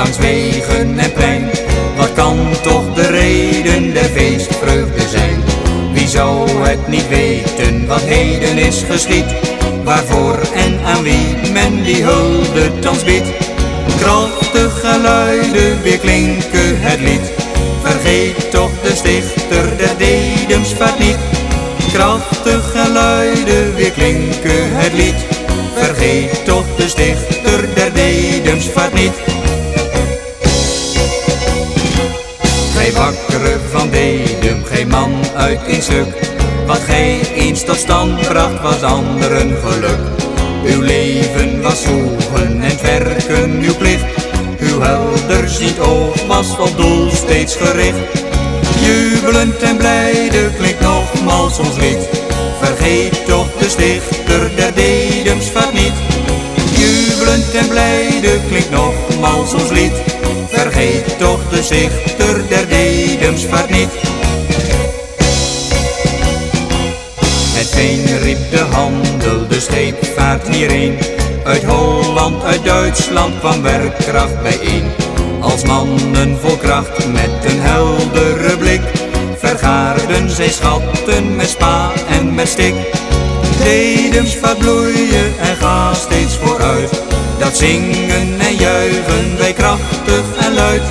langs wegen en plein. Wat kan toch de reden der feestvreugde zijn? Wie zou het niet weten wat heden is geschied? Waarvoor en aan wie men die hulde thans biedt? Krachtige geluiden weer klinken het lied. Vergeet toch de stichter der dedemsvaart niet. Krachtige luiden weer klinken het lied. Vergeet toch de stichter niet. Wakkere van Dedem, gij man uit een stuk. Wat gij eens tot stand bracht was anderen geluk. Uw leven was zoeken en werken uw plicht. Uw helder ziet oog was op doel steeds gericht. Jubelend en blijde klinkt nogmaals ons lied. Vergeet toch de stichter der dedemsvaart niet. Jubelend en blijde klinkt nogmaals ons lied. Vergeet toch de stichter der dedemsvaart niet. Het veen riep de handel, de scheepvaart hierheen. Uit Holland, uit Duitsland kwam werkkracht bijeen. Als mannen vol kracht met een heldere blik Vergaarden zij schatten met spa en met stik Dedems bloeien en ga steeds Dat zingen en juichen wij krachtig en luid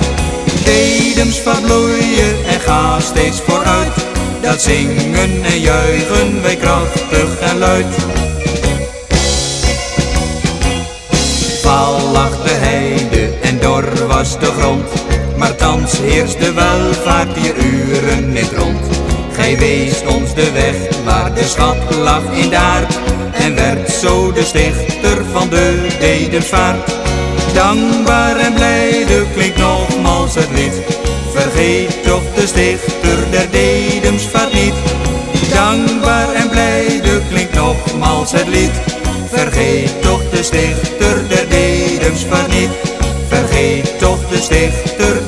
Dedems bloeien en ga steeds vooruit Dat zingen en juichen wij krachtig en luid Vaal lag de heide en dor was de grond. Maar thans heerst de welvaart hier uren niet rond. Gij weest ons de weg waar de schat lag in daard. De stichter van de Dedemsvaart. Dankbaar en blijde klinkt nogmaals het lied. Vergeet toch de stichter der Dedemsvaart niet. Dankbaar en blijde klinkt nogmaals het lied. Vergeet toch de stichter der Dedemsvaart niet. Vergeet toch de stichter